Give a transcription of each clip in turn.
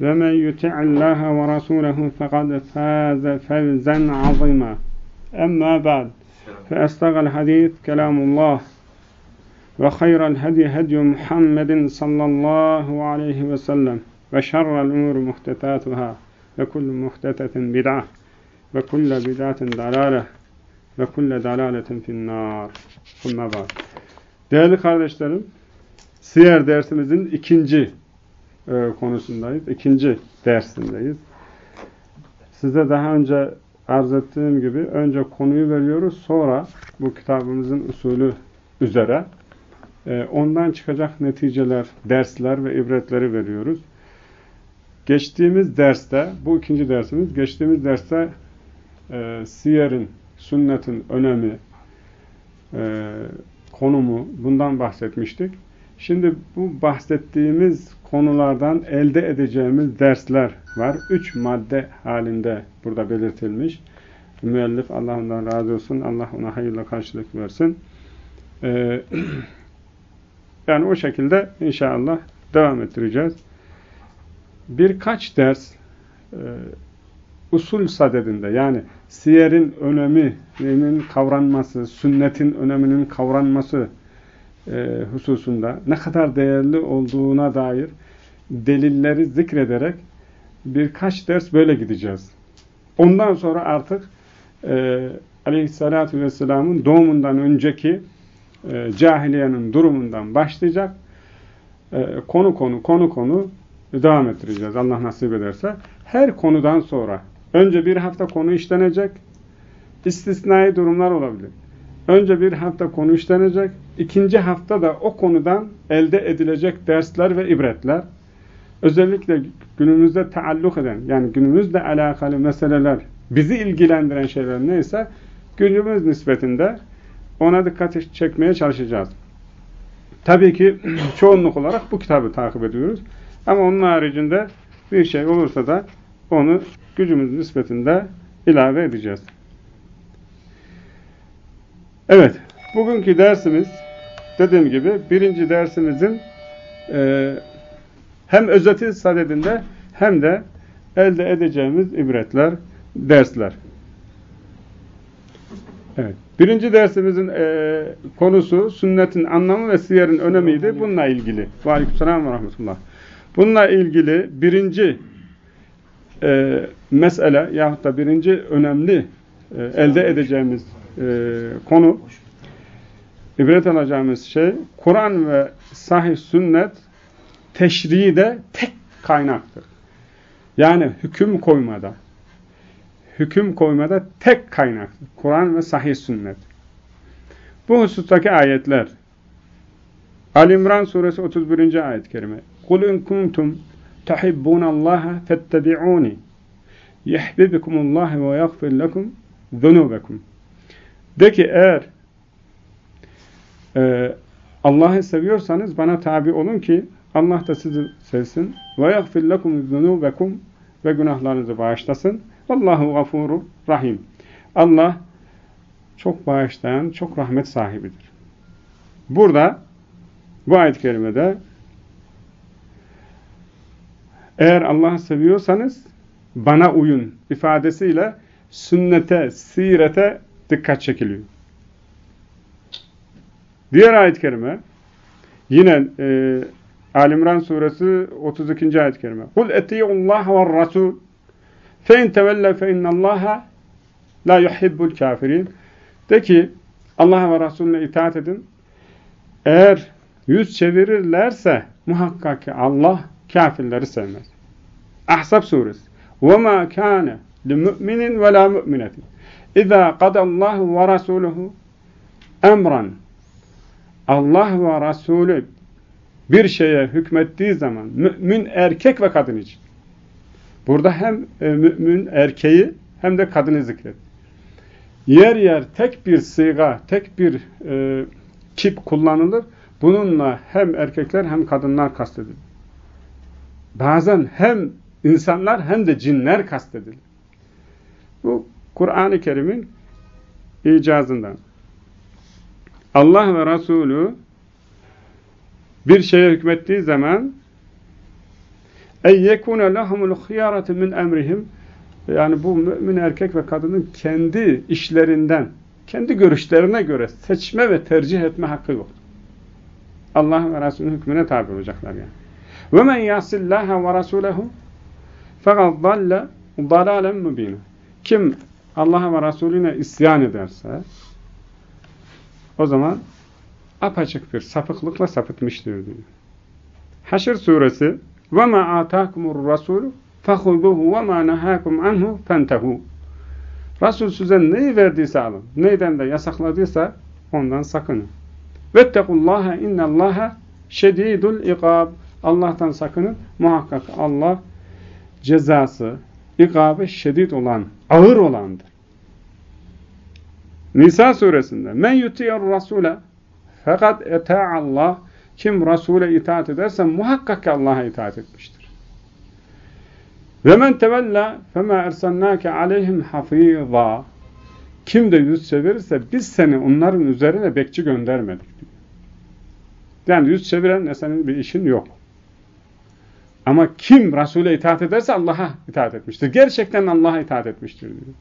ومن يطع الله ورسوله فقد فاز فوزا عظيما أما بعد فأستغى الحديث كلام الله وخير الهدي هدي محمد صلى الله عليه وسلم وشر الأمور محدثاتها وكل محدثة بدعة وكل بدعة ضلالة وكل ضلالة في النار ثم بعد Değerli kardeşlerim, Siyer dersimizin ikinci e, konusundayız. İkinci dersindeyiz. Size daha önce arz ettiğim gibi önce konuyu veriyoruz. Sonra bu kitabımızın usulü üzere e, ondan çıkacak neticeler, dersler ve ibretleri veriyoruz. Geçtiğimiz derste, bu ikinci dersimiz, geçtiğimiz derste e, siyerin, sünnetin önemi, e, konumu bundan bahsetmiştik. Şimdi bu bahsettiğimiz konulardan elde edeceğimiz dersler var. Üç madde halinde burada belirtilmiş. Müellif Allah ondan razı olsun. Allah ona hayırla karşılık versin. Ee, yani o şekilde inşallah devam ettireceğiz. Birkaç ders e, usul sadedinde yani siyerin öneminin kavranması, sünnetin öneminin kavranması e, hususunda ne kadar değerli olduğuna dair delilleri zikrederek birkaç ders böyle gideceğiz. Ondan sonra artık e, aleyhissalatü vesselamın doğumundan önceki e, cahiliyenin durumundan başlayacak. E, konu konu konu konu devam ettireceğiz Allah nasip ederse. Her konudan sonra önce bir hafta konu işlenecek. istisnai durumlar olabilir. Önce bir hafta konu işlenecek. ikinci hafta da o konudan elde edilecek dersler ve ibretler. Özellikle günümüzde taalluk eden, yani günümüzle alakalı meseleler, bizi ilgilendiren şeyler neyse, günümüz nispetinde ona dikkat çekmeye çalışacağız. Tabii ki çoğunluk olarak bu kitabı takip ediyoruz. Ama onun haricinde bir şey olursa da onu gücümüz nispetinde ilave edeceğiz. Evet, bugünkü dersimiz dediğim gibi birinci dersimizin e, hem özeti sadedinde hem de elde edeceğimiz ibretler, dersler. Evet. Birinci dersimizin e, konusu sünnetin anlamı ve siyerin önemiydi. Bununla ilgili. Aleykümselam ve rahmetullah. Bununla ilgili birinci e, mesele yahut da birinci önemli e, elde edeceğimiz e, konu ibret alacağımız şey Kur'an ve sahih sünnet teşriği de tek kaynaktır. Yani hüküm koymada hüküm koymada tek kaynaktır. Kur'an ve sahih sünnet. Bu husustaki ayetler Ali İmran suresi 31. ayet-i kerime. Kul in kuntum tuhibbunallaha fettabi'uni yuhibbukumullah ve yaghfir lekum zunubakum. De ki eğer e, Allah'ı seviyorsanız bana tabi olun ki Allah da sizi sevsin. Ve yagfir lekum zunubekum ve günahlarınızı bağışlasın. Allahu gafurur rahim. Allah çok bağışlayan, çok rahmet sahibidir. Burada bu ayet-i kerimede eğer Allah'ı seviyorsanız bana uyun ifadesiyle sünnete, sirete dikkat çekiliyor. Diğer ayet-i kerime yine e, Alimran suresi 32. ayet-i kerime. Kul eti'ullaha ve rasul fe in tevelle fe innallaha La yuhibbul kafirin. De ki Allah'a ve Resulüne itaat edin. Eğer yüz çevirirlerse muhakkak ki Allah kafirleri sevmez. Ahzab suresi. وَمَا كَانَ لِمُؤْمِنٍ وَلَا مُؤْمِنَةٍ İza kadallahu ve rasuluhu emran. Allah ve Resulü bir şeye hükmettiği zaman mümin erkek ve kadın için. Burada hem e, mümin erkeği hem de kadını zikret. Yer yer tek bir siga, tek bir e, kip kullanılır. Bununla hem erkekler hem kadınlar kastedilir. Bazen hem insanlar hem de cinler kastedilir. Bu Kur'an-ı Kerim'in icazından. Allah ve Resulü bir şeye hükmettiği zaman yekune lehumul hıyaratu min emrihim yani bu mümin erkek ve kadının kendi işlerinden, kendi görüşlerine göre seçme ve tercih etme hakkı yok. Allah ve Resulünün hükmüne tabi olacaklar yani. Men yasillaha ve rasulehu fakat dalle dalalen mübine. Kim Allah'a ve Resulüne isyan ederse o zaman apaçık bir sapıklıkla sapıtmıştır diyor. Haşr suresi ve ma atakumur rasul fehuzuhu ve ma nahakum anhu fentehu. Resul size neyi verdiyse alın, neyden de yasakladıysa ondan sakının. Vettekullaha innallaha şedidul ikab. Allah'tan sakının. Muhakkak Allah cezası, ikabı şiddet olan, ağır olandır. Nisa suresinde men yuti'ur rasule fakat Allah kim Resul'e itaat ederse muhakkak ki Allah'a itaat etmiştir. Ve men tevella fema ersennâke aleyhim hafîzâ kim de yüz çevirirse biz seni onların üzerine bekçi göndermedik. Yani yüz çevirenle senin bir işin yok. Ama kim Resul'e itaat ederse Allah'a itaat etmiştir. Gerçekten Allah'a itaat etmiştir diyor.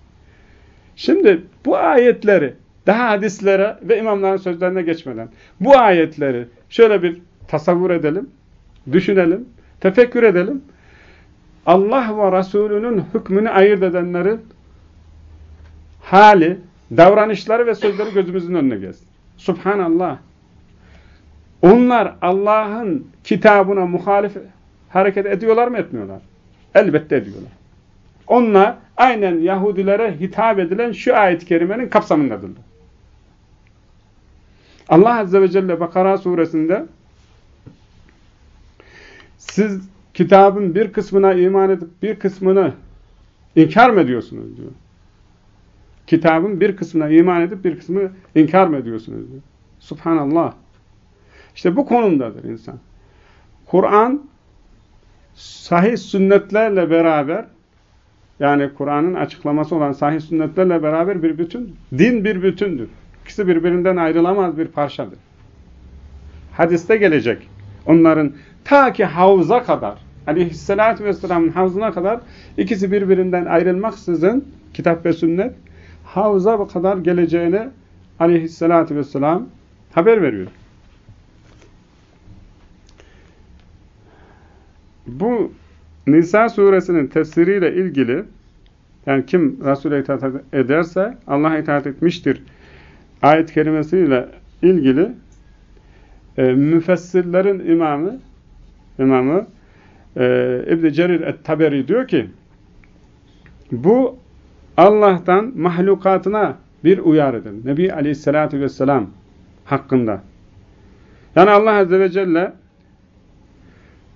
Şimdi bu ayetleri daha hadislere ve imamların sözlerine geçmeden bu ayetleri şöyle bir tasavvur edelim, düşünelim, tefekkür edelim. Allah ve Resulünün hükmünü ayırt edenlerin hali, davranışları ve sözleri gözümüzün önüne gelsin. Subhanallah. Onlar Allah'ın kitabına muhalif hareket ediyorlar mı etmiyorlar? Elbette ediyorlar. Onlar aynen Yahudilere hitap edilen şu ayet-i kerimenin kapsamındadırlar. Allah Azze ve Celle Bakara suresinde siz kitabın bir kısmına iman edip bir kısmını inkar mı ediyorsunuz diyor. Kitabın bir kısmına iman edip bir kısmını inkar mı ediyorsunuz diyor. Subhanallah. İşte bu konumdadır insan. Kur'an sahih sünnetlerle beraber yani Kur'an'ın açıklaması olan sahih sünnetlerle beraber bir bütün, din bir bütündür. İkisi birbirinden ayrılamaz bir parçadır. Hadiste gelecek. Onların ta ki havza kadar, aleyhissalatü vesselamın havzına kadar ikisi birbirinden ayrılmaksızın kitap ve sünnet havza kadar geleceğine aleyhissalatü vesselam haber veriyor. Bu Nisa suresinin tefsiriyle ilgili yani kim Resul'e itaat ederse Allah'a itaat etmiştir ayet kelimesiyle ilgili e, müfessirlerin imamı imamı e, İbn-i Cerir et-Taberi diyor ki bu Allah'tan mahlukatına bir uyarıdır. Nebi Aleyhisselatü Vesselam hakkında. Yani Allah Azze ve Celle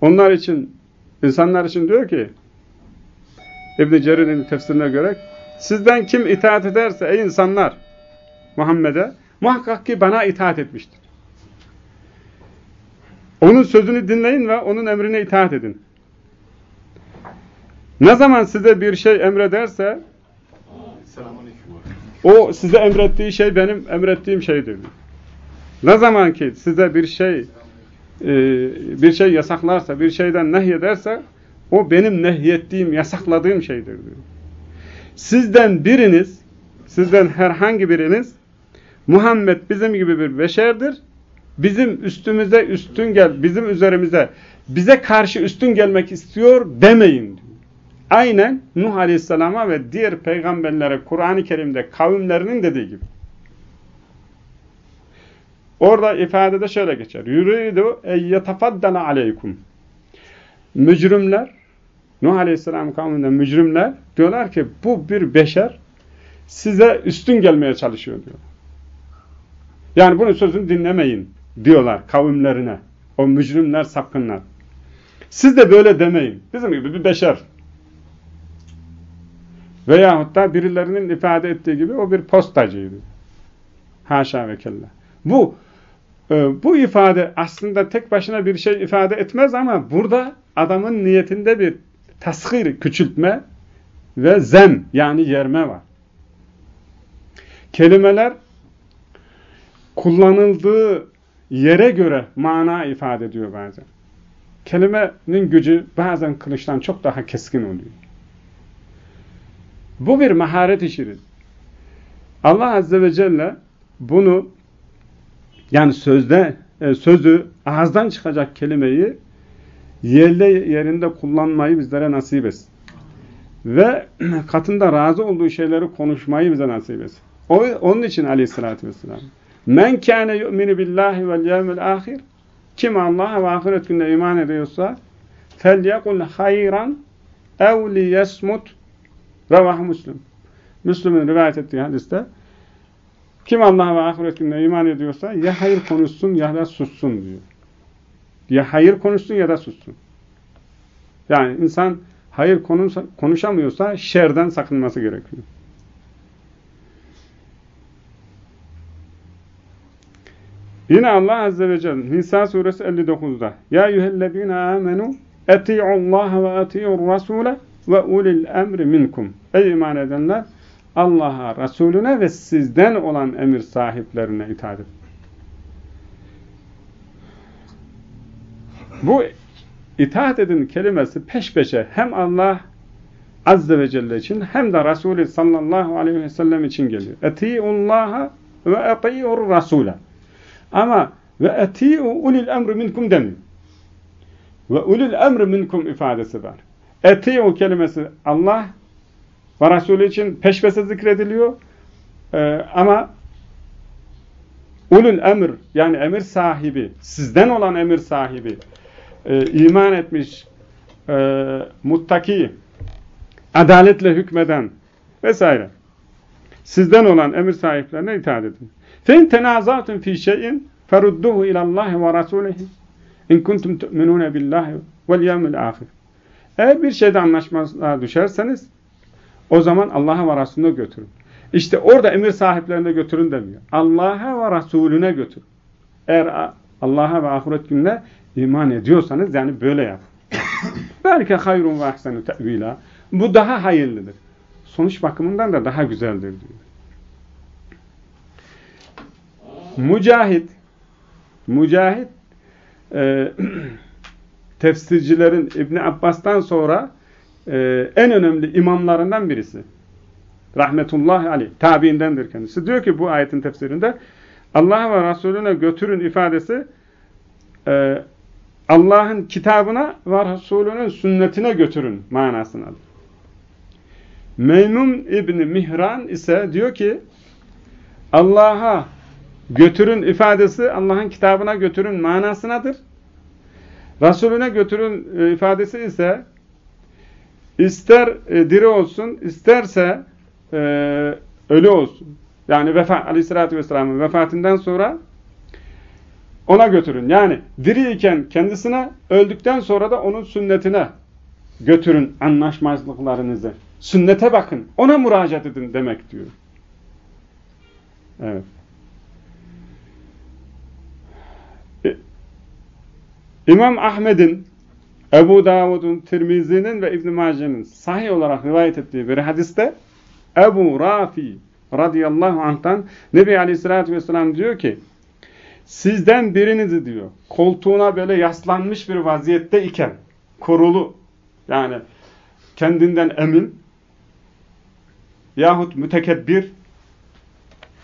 onlar için insanlar için diyor ki İbn-i Cerir'in tefsirine göre sizden kim itaat ederse ey insanlar Muhammed'e muhakkak ki bana itaat etmiştir. Onun sözünü dinleyin ve onun emrine itaat edin. Ne zaman size bir şey emrederse o size emrettiği şey benim emrettiğim şeydir. Ne zaman ki size bir şey bir şey yasaklarsa, bir şeyden nehyederse o benim nehyettiğim, yasakladığım şeydir diyor. Sizden biriniz, sizden herhangi biriniz Muhammed bizim gibi bir beşerdir. Bizim üstümüze üstün gel, bizim üzerimize, bize karşı üstün gelmek istiyor demeyin diyor. Aynen Nuh Aleyhisselam'a ve diğer peygamberlere Kur'an-ı Kerim'de kavimlerinin dediği gibi. Orada ifadede şöyle geçer. Yuridu e yetefaddala aleykum. Mücrimler, Nuh Aleyhisselam kavminde mücrimler diyorlar ki bu bir beşer size üstün gelmeye çalışıyor diyor. Yani bunun sözünü dinlemeyin diyorlar kavimlerine. O mücrimler, sapkınlar. Siz de böyle demeyin. Bizim gibi bir beşer. Veyahut da birilerinin ifade ettiği gibi o bir postacıydı. Haşa ve kella. Bu bu ifade aslında tek başına bir şey ifade etmez ama burada adamın niyetinde bir tasgir, küçültme ve zem yani yerme var. Kelimeler kullanıldığı yere göre mana ifade ediyor bazen. Kelimenin gücü bazen kılıçtan çok daha keskin oluyor. Bu bir maharet işidir. Allah Azze ve Celle bunu yani sözde e, sözü ağızdan çıkacak kelimeyi yerle yerinde kullanmayı bizlere nasip etsin. Ve katında razı olduğu şeyleri konuşmayı bize nasip etsin. O, onun için aleyhissalatü vesselam Men kâne yu'minu billahi vel yevmil ahir kim Allah'a ve ahiret gününe iman ediyorsa felyekul hayran ev liyesmut revah Müslüm. Müslüm'ün rivayet ettiği hadiste kim Allah'a ve ahiret gününe iman ediyorsa ya hayır konuşsun ya da sussun diyor. Ya hayır konuşsun ya da sussun. Yani insan hayır konuşamıyorsa şerden sakınması gerekiyor. Yine Allah Azze ve Celle Nisa suresi 59'da Ya eyyühellezine amenu eti'ullaha ve eti'ur rasule ve ulil emri minkum. Ey iman edenler Allah'a, Resulüne ve sizden olan emir sahiplerine itaat edin. Bu itaat edin kelimesi peş peşe hem Allah Azze ve Celle için hem de Resulü sallallahu aleyhi ve sellem için geliyor. Eti'ullaha ve eti'ur rasule. Ama ve eti'u ulil emri minkum demiyor. Ve ulil emri minkum ifadesi var. Eti'u kelimesi Allah ve Resulü için peş peşe zikrediliyor. Ee, ama ulul emir yani emir sahibi, sizden olan emir sahibi, e, iman etmiş, e, muttaki, adaletle hükmeden vesaire. Sizden olan emir sahiplerine itaat edin. فَاِنْ تَنَازَعْتُمْ ف۪ي شَيْءٍ فَرُدُّهُ اِلَى اللّٰهِ وَرَسُولِهِ اِنْ كُنْتُمْ تُؤْمِنُونَ بِاللّٰهِ وَالْيَوْمِ الْآخِرِ Eğer bir şeyde anlaşmazlığa düşerseniz o zaman Allah'a ve Resulüne götürün. İşte orada emir sahiplerine götürün demiyor. Allah'a ve Resulüne götürün. Eğer Allah'a ve ahiret gününe iman ediyorsanız yani böyle yap. Belki hayrun ve ahsenu te'vila. Bu daha hayırlıdır. Sonuç bakımından da daha güzeldir diyor. Mücahit Mücahit e, tefsircilerin İbn Abbas'tan sonra e, en önemli imamlarından birisi. Rahmetullahi aleyh. Tabiindendir kendisi. Diyor ki bu ayetin tefsirinde Allah ve Resulüne götürün ifadesi e, Allah'ın kitabına ve Resulünün sünnetine götürün manasınadır. Meymun İbni Mihran ise diyor ki Allah'a götürün ifadesi Allah'ın kitabına götürün manasınadır. Resulüne götürün e, ifadesi ise ister e, diri olsun, isterse e, ölü olsun. Yani vefat, aleyhissalatü vesselamın vefatından sonra ona götürün. Yani diriyken kendisine, öldükten sonra da onun sünnetine götürün anlaşmazlıklarınızı. Sünnete bakın, ona müracaat edin demek diyor. Evet. İmam Ahmed'in, Ebu Davud'un, Tirmizi'nin ve İbn-i Mace'nin sahih olarak rivayet ettiği bir hadiste Ebu Rafi radıyallahu anh'tan Nebi Aleyhisselatü Vesselam diyor ki sizden birinizi diyor koltuğuna böyle yaslanmış bir vaziyette iken korulu yani kendinden emin yahut mütekebbir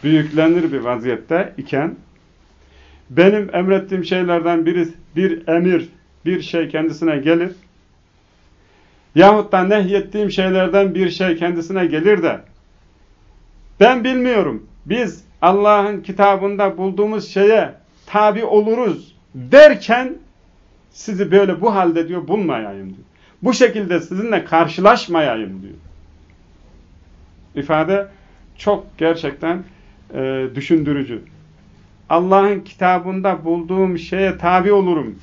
büyüklenir bir vaziyette iken benim emrettiğim şeylerden biri bir emir, bir şey kendisine gelir yahut da nehyettiğim şeylerden bir şey kendisine gelir de ben bilmiyorum biz Allah'ın kitabında bulduğumuz şeye tabi oluruz derken sizi böyle bu halde diyor bulmayayım diyor. Bu şekilde sizinle karşılaşmayayım diyor. İfade çok gerçekten e, düşündürücü. Allah'ın kitabında bulduğum şeye tabi olurum.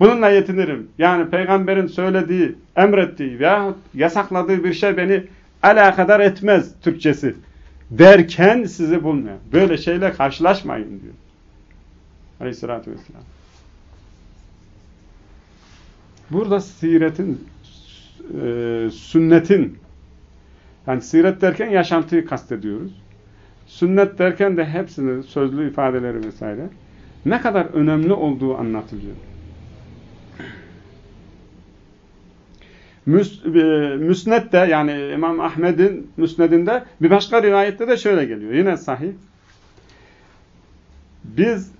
Bununla yetinirim. Yani peygamberin söylediği, emrettiği veya yasakladığı bir şey beni alakadar etmez Türkçesi. Derken sizi bulmuyor. Böyle şeyle karşılaşmayın diyor. Aleyhissalatü vesselam. Burada siretin, e, sünnetin, yani siret derken yaşantıyı kastediyoruz. Sünnet derken de hepsini, sözlü ifadeleri vesaire ne kadar önemli olduğu anlatılıyor. Müs, e, müsned de yani İmam Ahmed'in müsnedinde bir başka rivayette de şöyle geliyor. Yine sahih. Biz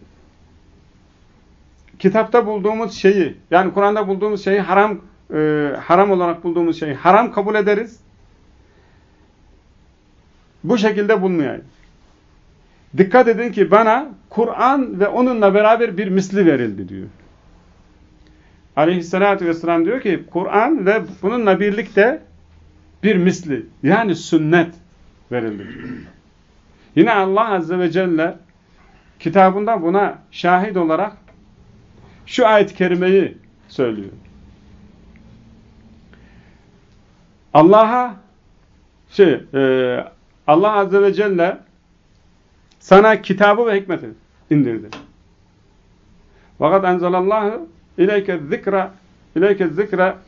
kitapta bulduğumuz şeyi yani Kur'an'da bulduğumuz şeyi haram e, haram olarak bulduğumuz şeyi haram kabul ederiz. Bu şekilde bulmayayım. Dikkat edin ki bana Kur'an ve onunla beraber bir misli verildi diyor. Aleyhissalatü vesselam diyor ki Kur'an ve bununla birlikte bir misli yani sünnet verildi. Yine Allah Azze ve Celle kitabında buna şahit olarak şu ayet-i kerimeyi söylüyor. Allah'a şey e, Allah Azze ve Celle sana kitabı ve hikmeti indirdi. Fakat enzelallahu ileyke zikra ileyke zikra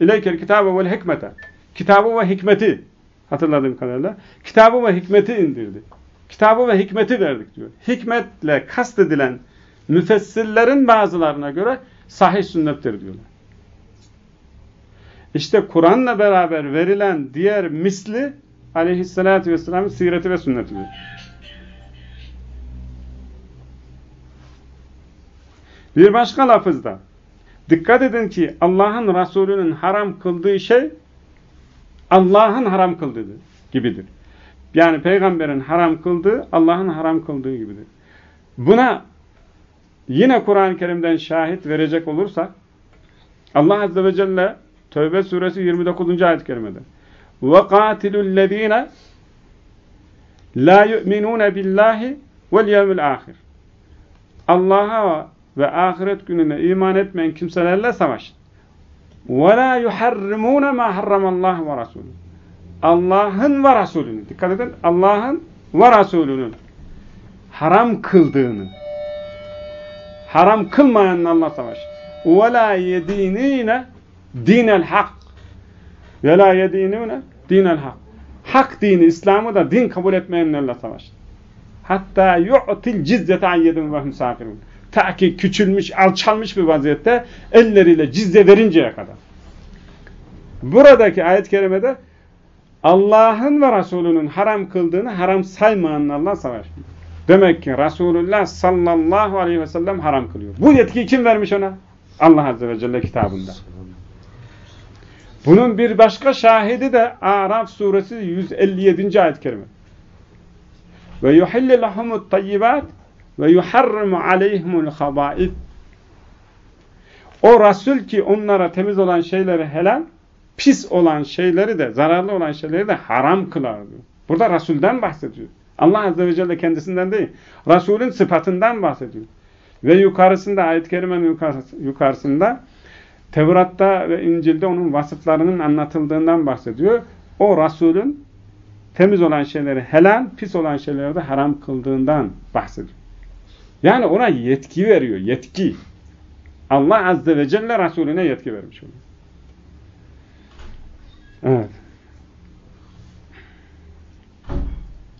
ileyke kitabı ve hikmete kitabı ve hikmeti hatırladığım kadarıyla kitabı ve hikmeti indirdi. Kitabı ve hikmeti verdik diyor. Hikmetle kastedilen müfessirlerin bazılarına göre sahih sünnettir diyorlar. İşte Kur'an'la beraber verilen diğer misli aleyhissalatü vesselamın sireti ve sünnetidir. Bir başka lafızda dikkat edin ki Allah'ın Resulü'nün haram kıldığı şey Allah'ın haram kıldığı gibidir. Yani peygamberin haram kıldığı Allah'ın haram kıldığı gibidir. Buna yine Kur'an-ı Kerim'den şahit verecek olursak Allah Azze ve Celle Tövbe suresi 29. ayet-i kerimede وَقَاتِلُوا الَّذ۪ينَ لَا يُؤْمِنُونَ بِاللّٰهِ وَالْيَوْمِ الْآخِرِ Allah'a ve ahiret gününe iman etmeyen kimselerle savaşın. وَلَا يُحَرِّمُونَ مَا حَرَّمَ اللّٰهُ وَرَسُولُهُ Allah'ın ve Resulünün, dikkat edin, Allah'ın ve Resulünün haram kıldığını, haram kılmayanlarla savaşın. وَلَا يَد۪ينِينَ دِينَ الْحَقِّ وَلَا يَد۪ينُونَ دِينَ الْحَقِّ Hak dini, İslam'ı da din kabul etmeyenlerle savaşın. Hatta yu'til cizzete ayyedin ve hum Ta ki küçülmüş, alçalmış bir vaziyette elleriyle cizye verinceye kadar. Buradaki ayet-i kerimede Allah'ın ve Resulünün haram kıldığını haram saymayanlarla savaşıyor. Demek ki Resulullah sallallahu aleyhi ve sellem haram kılıyor. Bu yetkiyi kim vermiş ona? Allah Azze ve Celle kitabında. Bunun bir başka şahidi de Araf suresi 157. ayet-i kerime. Ve yuhillu lahumut tayyibat ve yuharrimu aleyhimul haba'id. O Resul ki onlara temiz olan şeyleri helal, pis olan şeyleri de, zararlı olan şeyleri de haram kılar diyor. Burada Resul'den bahsediyor. Allah Azze ve Celle kendisinden değil. Resul'ün sıfatından bahsediyor. Ve yukarısında, ayet-i kerimenin yukarısında Tevrat'ta ve İncil'de onun vasıflarının anlatıldığından bahsediyor. O Resul'ün temiz olan şeyleri helal, pis olan şeyleri de haram kıldığından bahsediyor. Yani ona yetki veriyor, yetki. Allah Azze ve Celle Resulüne yetki vermiş oluyor. Evet.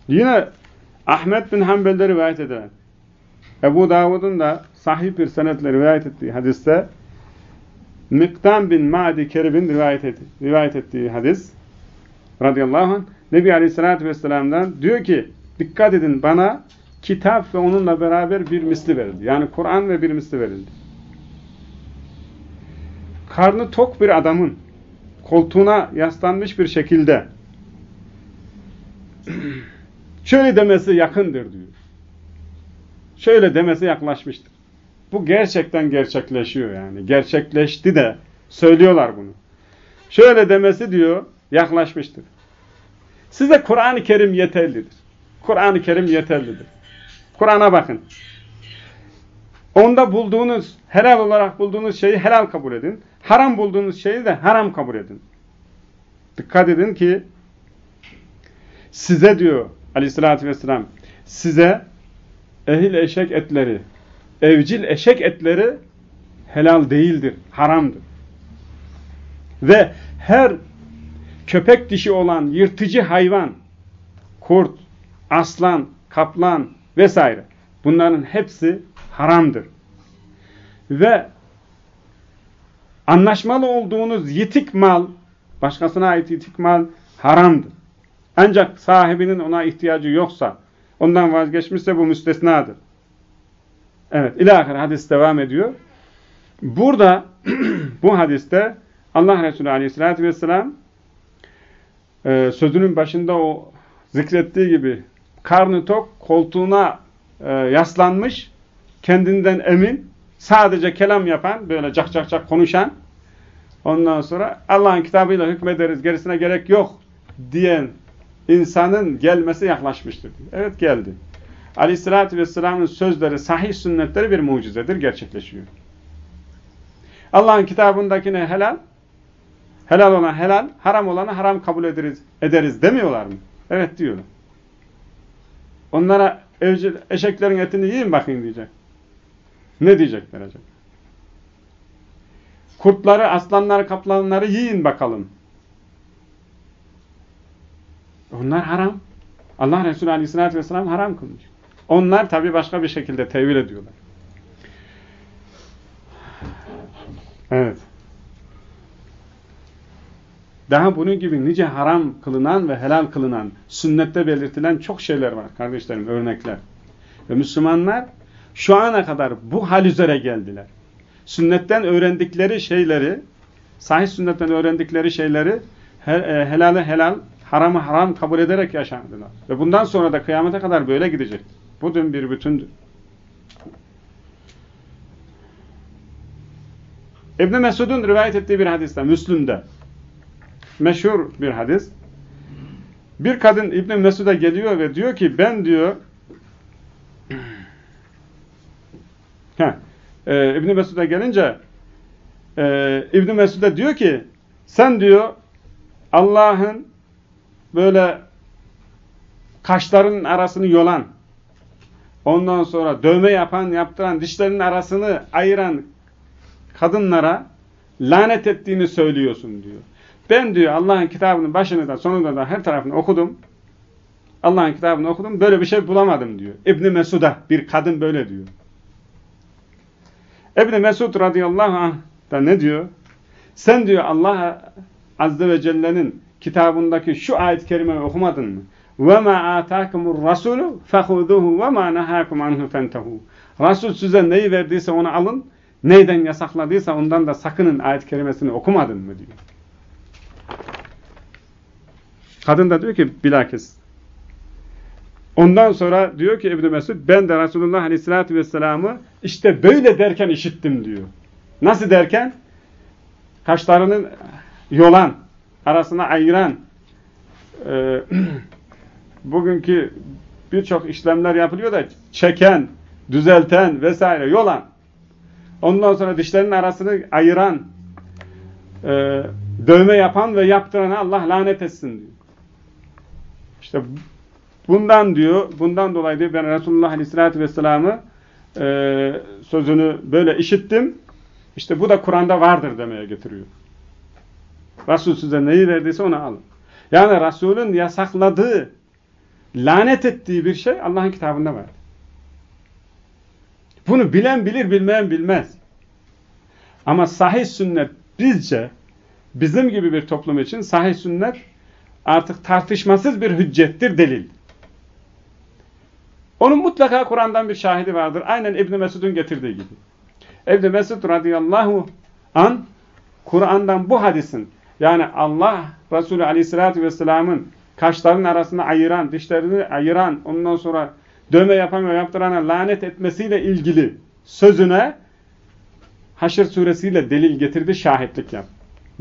Yine Ahmet bin Hanbel'de rivayet edilen, Ebu Davud'un da sahih bir senetle rivayet ettiği hadiste, Miktam bin Ma'di Kerib'in rivayet, et, rivayet ettiği hadis, radıyallahu anh, Nebi Aleyhisselatü Vesselam'dan diyor ki, dikkat edin bana kitap ve onunla beraber bir misli verildi. Yani Kur'an ve bir misli verildi. Karnı tok bir adamın koltuğuna yaslanmış bir şekilde şöyle demesi yakındır diyor. Şöyle demesi yaklaşmıştır. Bu gerçekten gerçekleşiyor yani. Gerçekleşti de söylüyorlar bunu. Şöyle demesi diyor yaklaşmıştır. Size Kur'an-ı Kerim yeterlidir. Kur'an-ı Kerim yeterlidir. Kur'an'a bakın. Onda bulduğunuz, helal olarak bulduğunuz şeyi helal kabul edin. Haram bulduğunuz şeyi de haram kabul edin. Dikkat edin ki size diyor aleyhissalatü vesselam size ehil eşek etleri, evcil eşek etleri helal değildir, haramdır. Ve her köpek dişi olan yırtıcı hayvan, kurt, aslan, kaplan vesaire bunların hepsi haramdır. Ve anlaşmalı olduğunuz yitik mal, başkasına ait yitik mal haramdır. Ancak sahibinin ona ihtiyacı yoksa, ondan vazgeçmişse bu müstesnadır. Evet, ilahir hadis devam ediyor. Burada, bu hadiste Allah Resulü aleyhissalatü vesselam e, sözünün başında o zikrettiği gibi karnı tok, koltuğuna e, yaslanmış, kendinden emin, sadece kelam yapan, böyle cak cak cak konuşan, ondan sonra Allah'ın kitabıyla hükmederiz, gerisine gerek yok diyen insanın gelmesi yaklaşmıştır. Evet geldi. Aleyhissalatü vesselamın sözleri, sahih sünnetleri bir mucizedir, gerçekleşiyor. Allah'ın kitabındakine helal, helal olan helal, haram olanı haram kabul ederiz, ederiz demiyorlar mı? Evet diyorlar. Onlara eşeklerin etini yiyin bakayım diyecek. Ne diyecekler acaba? Kurtları, aslanları, kaplanları yiyin bakalım. Onlar haram. Allah Resulü Aleyhisselatü Vesselam haram kılmış. Onlar tabi başka bir şekilde tevil ediyorlar. Evet. Daha bunun gibi nice haram kılınan ve helal kılınan, sünnette belirtilen çok şeyler var kardeşlerim, örnekler. Ve Müslümanlar şu ana kadar bu hal üzere geldiler. Sünnetten öğrendikleri şeyleri, sahih sünnetten öğrendikleri şeyleri helale helal, haramı haram kabul ederek yaşandılar. Ve bundan sonra da kıyamete kadar böyle gidecek. Bu dün bir bütündür. İbn Mesud'un rivayet ettiği bir hadiste, Müslüm'de meşhur bir hadis. Bir kadın İbn Mesud'a geliyor ve diyor ki ben diyor Heh, e, İbn Mesud'a gelince e, İbn Mesud'a diyor ki sen diyor Allah'ın böyle kaşların arasını yolan ondan sonra dövme yapan, yaptıran, dişlerinin arasını ayıran kadınlara lanet ettiğini söylüyorsun diyor. Ben diyor Allah'ın kitabının başını da sonunda da her tarafını okudum. Allah'ın kitabını okudum. Böyle bir şey bulamadım diyor. İbni Mesud'a bir kadın böyle diyor. İbni Mesud radıyallahu anh da ne diyor? Sen diyor Allah azze ve celle'nin kitabındaki şu ayet-i kerimeyi okumadın mı? وَمَا آتَاكُمُ الرَّسُولُ فَخُذُوهُ وَمَا نَهَاكُمْ عَنْهُ فَانْتَهُ Resul size neyi verdiyse onu alın, neyden yasakladıysa ondan da sakının ayet-i kerimesini okumadın mı diyor. Kadın da diyor ki bilakis. Ondan sonra diyor ki İbn Mesud ben de Resulullah Aleyhisselatü Vesselam'ı işte böyle derken işittim diyor. Nasıl derken? Kaşlarının yolan, arasına ayıran, e, bugünkü birçok işlemler yapılıyor da çeken, düzelten vesaire yolan. Ondan sonra dişlerinin arasını ayıran, e, dövme yapan ve yaptırana Allah lanet etsin diyor. İşte bundan diyor, bundan dolayı diyor ben Resulullah Aleyhisselatü Vesselam'ı e, sözünü böyle işittim. İşte bu da Kur'an'da vardır demeye getiriyor. Resul size neyi verdiyse onu alın. Yani Resul'ün yasakladığı, lanet ettiği bir şey Allah'ın kitabında var. Bunu bilen bilir, bilmeyen bilmez. Ama sahih sünnet bizce, bizim gibi bir toplum için sahih sünnet artık tartışmasız bir hüccettir, delil. Onun mutlaka Kur'an'dan bir şahidi vardır. Aynen İbn Mesud'un getirdiği gibi. İbn Mesud radıyallahu an Kur'an'dan bu hadisin Yani Allah Resulü Aleyhisselatü Vesselam'ın kaşların arasında ayıran, dişlerini ayıran, ondan sonra dövme yapan ve yaptırana lanet etmesiyle ilgili sözüne Haşr suresiyle delil getirdi, şahitlik yap.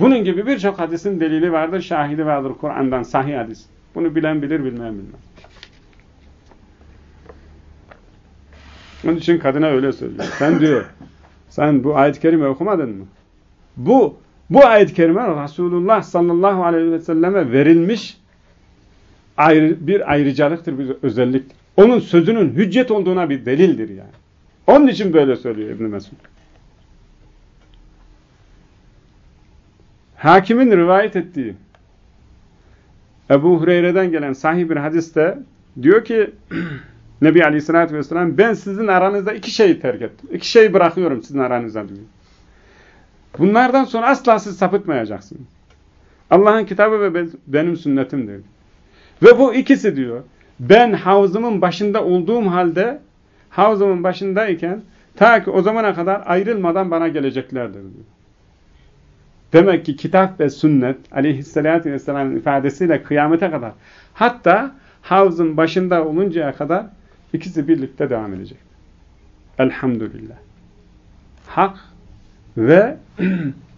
Bunun gibi birçok hadisin delili vardır, şahidi vardır Kur'an'dan, sahih hadis. Bunu bilen bilir, bilmeyen bilmez. Onun için kadına öyle söylüyor. Sen diyor, sen bu ayet-i kerime okumadın mı? Bu, bu ayet-i kerime Resulullah sallallahu aleyhi ve selleme verilmiş ayrı, bir ayrıcalıktır, bir özelliktir. Onun sözünün hüccet olduğuna bir delildir yani. Onun için böyle söylüyor İbn Mesud. Hakimin rivayet ettiği Ebu Hureyre'den gelen sahih bir hadiste diyor ki Nebi Aleyhisselatü Vesselam ben sizin aranızda iki şeyi terk ettim. İki şeyi bırakıyorum sizin aranızda diyor. Bunlardan sonra asla siz sapıtmayacaksınız. Allah'ın kitabı ve benim sünnetimdir. Ve bu ikisi diyor. Ben havzımın başında olduğum halde havzımın başındayken ta ki o zamana kadar ayrılmadan bana geleceklerdir diyor. Demek ki kitap ve sünnet aleyhissalatü vesselamın ifadesiyle kıyamete kadar hatta havzın başında oluncaya kadar ikisi birlikte devam edecek. Elhamdülillah. Hak ve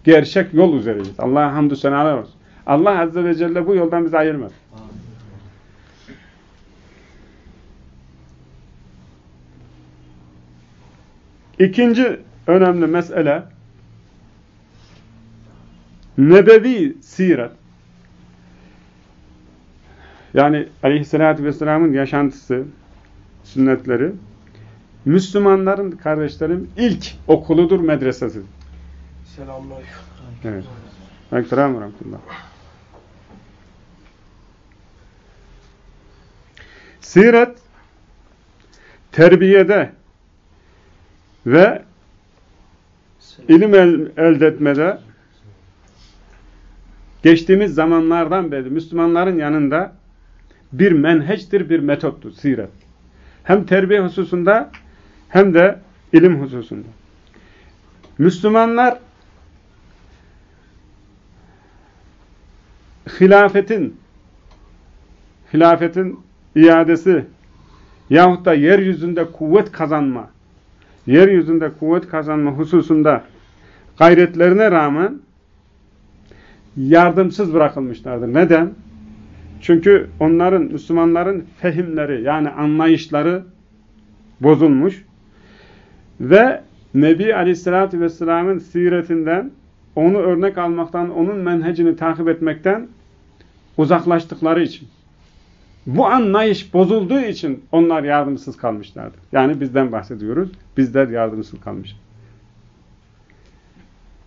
gerçek yol üzereyiz. Allah'a hamdü senalar olsun. Allah Azze ve Celle bu yoldan bizi ayırmaz. İkinci önemli mesele nebevi siret. Yani aleyhissalatü vesselamın yaşantısı, sünnetleri Müslümanların kardeşlerim ilk okuludur, medresesi. Selamünaleyküm. Evet. Aleykümselam ve rahmetullah. Siret terbiyede ve ilim el, elde etmede geçtiğimiz zamanlardan beri Müslümanların yanında bir menheçtir, bir metottur siret. Hem terbiye hususunda hem de ilim hususunda. Müslümanlar hilafetin hilafetin iadesi yahut da yeryüzünde kuvvet kazanma yeryüzünde kuvvet kazanma hususunda gayretlerine rağmen yardımsız bırakılmışlardır. Neden? Çünkü onların, Müslümanların fehimleri yani anlayışları bozulmuş ve Nebi Aleyhisselatü Vesselam'ın siretinden onu örnek almaktan, onun menhecini takip etmekten uzaklaştıkları için. Bu anlayış bozulduğu için onlar yardımsız kalmışlardır. Yani bizden bahsediyoruz. Bizler yardımsız kalmış.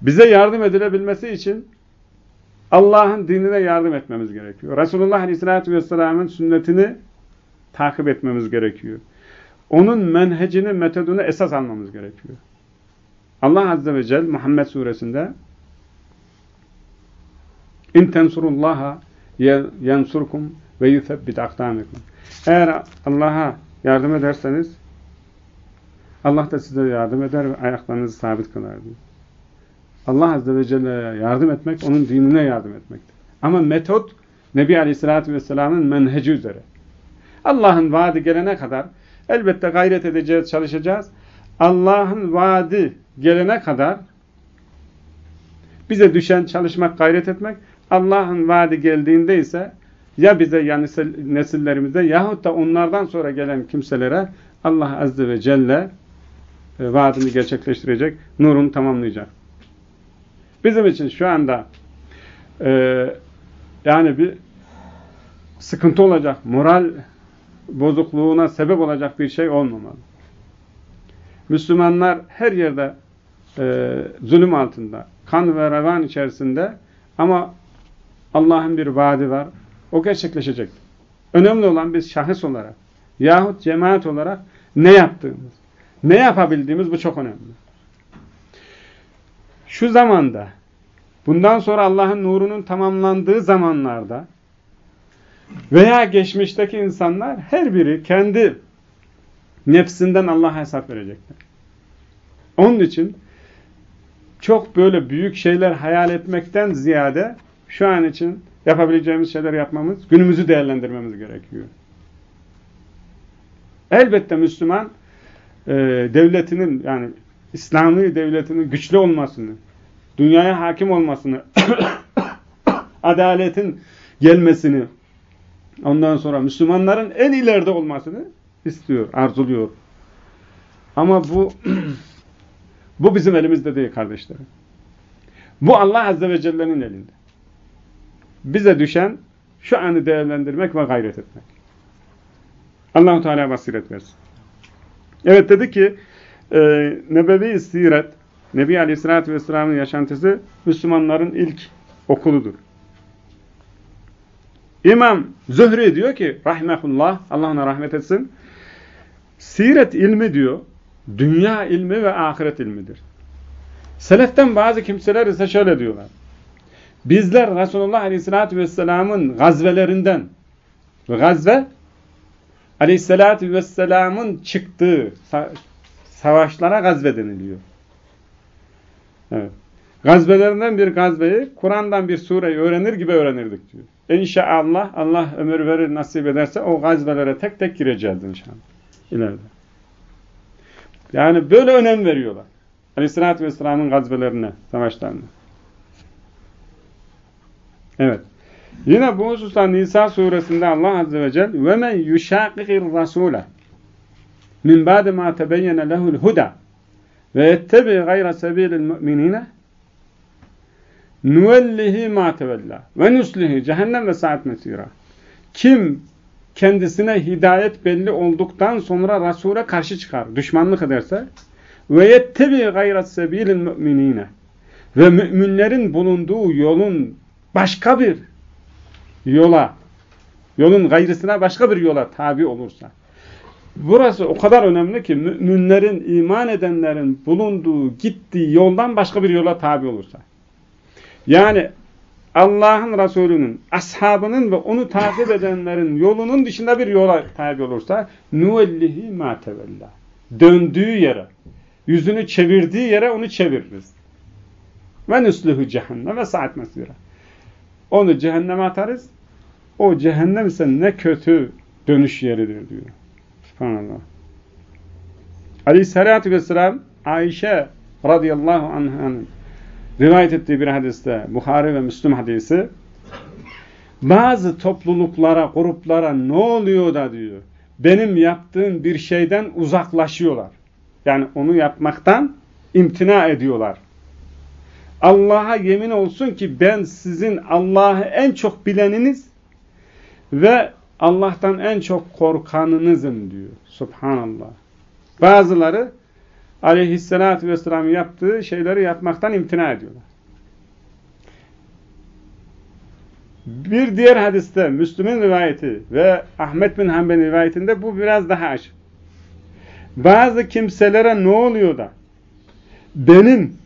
Bize yardım edilebilmesi için Allah'ın dinine yardım etmemiz gerekiyor. Resulullah Aleyhisselatü Vesselam'ın sünnetini takip etmemiz gerekiyor. Onun menhecini, metodunu esas almamız gerekiyor. Allah Azze ve Celle Muhammed suresinde İn tensurullaha yensurkum ve yuthebbit akdamikum. Eğer Allah'a yardım ederseniz Allah da size yardım eder ve ayaklarınızı sabit kılar diyor. Allah Azze ve Celle'ye yardım etmek, onun dinine yardım etmektir. Ama metot Nebi Aleyhisselatü Vesselam'ın menheci üzere. Allah'ın vaadi gelene kadar elbette gayret edeceğiz, çalışacağız. Allah'ın vaadi gelene kadar bize düşen çalışmak, gayret etmek. Allah'ın vaadi geldiğinde ise ya bize ya nesillerimize yahut da onlardan sonra gelen kimselere Allah Azze ve Celle e, vaadini gerçekleştirecek, nurunu tamamlayacak. Bizim için şu anda e, yani bir sıkıntı olacak, moral bozukluğuna sebep olacak bir şey olmamalı. Müslümanlar her yerde e, zulüm altında, kan ve revan içerisinde ama Allah'ın bir vaadi var. O gerçekleşecek. Önemli olan biz şahıs olarak yahut cemaat olarak ne yaptığımız, ne yapabildiğimiz bu çok önemli. Şu zamanda, bundan sonra Allah'ın nurunun tamamlandığı zamanlarda veya geçmişteki insanlar her biri kendi nefsinden Allah'a hesap verecekler. Onun için çok böyle büyük şeyler hayal etmekten ziyade şu an için yapabileceğimiz şeyler yapmamız, günümüzü değerlendirmemiz gerekiyor. Elbette Müslüman e, devletinin yani İslami devletinin güçlü olmasını, dünyaya hakim olmasını, adaletin gelmesini, ondan sonra Müslümanların en ileride olmasını istiyor, arzuluyor. Ama bu bu bizim elimizde değil kardeşlerim. Bu Allah Azze ve Celle'nin elinde. Bize düşen şu anı değerlendirmek ve gayret etmek. Allah-u Teala basiret versin. Evet dedi ki e, Nebevi Siret, Nebi Aleyhisselatü Vesselam'ın yaşantısı Müslümanların ilk okuludur. İmam Zühri diyor ki rahmetullah, Allah ona rahmet etsin. Siret ilmi diyor, dünya ilmi ve ahiret ilmidir. Seleften bazı kimseler ise şöyle diyorlar. Bizler Resulullah Aleyhisselatü Vesselam'ın gazvelerinden ve gazve Aleyhisselatü Vesselam'ın çıktığı savaşlara gazve deniliyor. Evet. Gazvelerinden bir gazveyi, Kur'an'dan bir sureyi öğrenir gibi öğrenirdik diyor. İnşallah Allah ömür verir, nasip ederse o gazvelere tek tek gireceğiz inşallah. İleride. Yani böyle önem veriyorlar. Aleyhisselatü Vesselam'ın gazvelerine, savaşlarına. Evet. Yine bu hususta Nisa suresinde Allah Azze ve Celle وَمَنْ يُشَاقِقِ الرَّسُولَ min ba'de ma tebeyyene lehul huda ve yettebi gayra sebilil mu'minine nuvellihi ma tevella ve nuslihi cehennem ve saat mesira. Kim kendisine hidayet belli olduktan sonra Resul'e karşı çıkar, düşmanlık ederse ve yettebi gayra sebilil mu'minine ve müminlerin bulunduğu yolun başka bir yola, yolun gayrısına başka bir yola tabi olursa Burası o kadar önemli ki müminlerin, iman edenlerin bulunduğu, gittiği yoldan başka bir yola tabi olursa. Yani Allah'ın Resulü'nün, ashabının ve onu takip edenlerin yolunun dışında bir yola tabi olursa nuvellihi ma tevella. Döndüğü yere, yüzünü çevirdiği yere onu çeviririz. Ve nüslühü cehennem ve saat mesire. Onu cehenneme atarız. O cehennem ise ne kötü dönüş yeridir diyor. Subhanallah. Aleyhissalatü vesselam Ayşe radıyallahu anh'ın rivayet ettiği bir hadiste Buhari ve Müslüm hadisi bazı topluluklara, gruplara ne oluyor da diyor benim yaptığım bir şeyden uzaklaşıyorlar. Yani onu yapmaktan imtina ediyorlar. Allah'a yemin olsun ki ben sizin Allah'ı en çok bileniniz ve Allah'tan en çok korkanınızım diyor. Subhanallah. Bazıları aleyhissalatü vesselam yaptığı şeyleri yapmaktan imtina ediyorlar. Bir diğer hadiste Müslüm'ün rivayeti ve Ahmet bin Hanbel'in rivayetinde bu biraz daha açık. Bazı kimselere ne oluyor da benim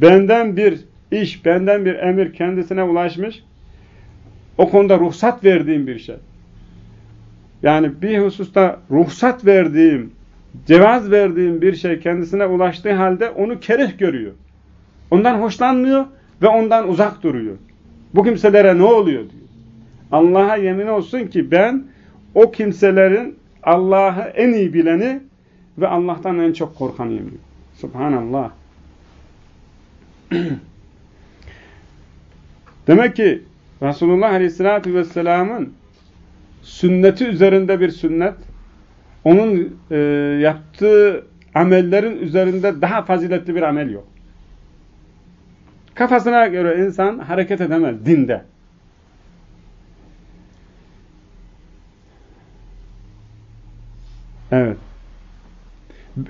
benden bir iş, benden bir emir kendisine ulaşmış o konuda ruhsat verdiğim bir şey. Yani bir hususta ruhsat verdiğim, cevaz verdiğim bir şey kendisine ulaştığı halde onu kerih görüyor. Ondan hoşlanmıyor ve ondan uzak duruyor. Bu kimselere ne oluyor diyor. Allah'a yemin olsun ki ben o kimselerin Allah'ı en iyi bileni ve Allah'tan en çok korkanıyım diyor. Subhanallah. Demek ki Resulullah Aleyhisselatü Vesselam'ın sünneti üzerinde bir sünnet, onun e, yaptığı amellerin üzerinde daha faziletli bir amel yok. Kafasına göre insan hareket edemez dinde. Evet.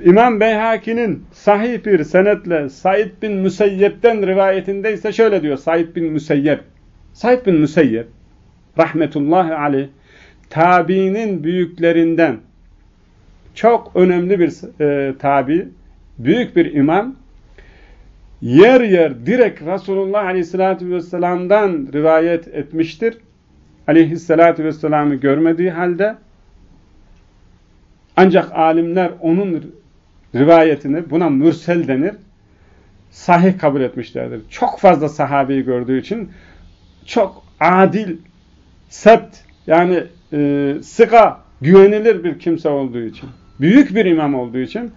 İmam Beyhaki'nin sahih bir senetle Said bin Müseyyep'ten rivayetinde ise şöyle diyor Said bin Müseyyep. Said bin Müseyyep rahmetullahi aleyh tabiinin büyüklerinden çok önemli bir e, tabi, büyük bir imam yer yer direkt Resulullah aleyhissalatü vesselam'dan rivayet etmiştir. Aleyhissalatü vesselam'ı görmediği halde ancak alimler onun rivayetini, buna mürsel denir, sahih kabul etmişlerdir. Çok fazla sahabeyi gördüğü için çok adil, sept yani e, sıka, güvenilir bir kimse olduğu için. Büyük bir imam olduğu için.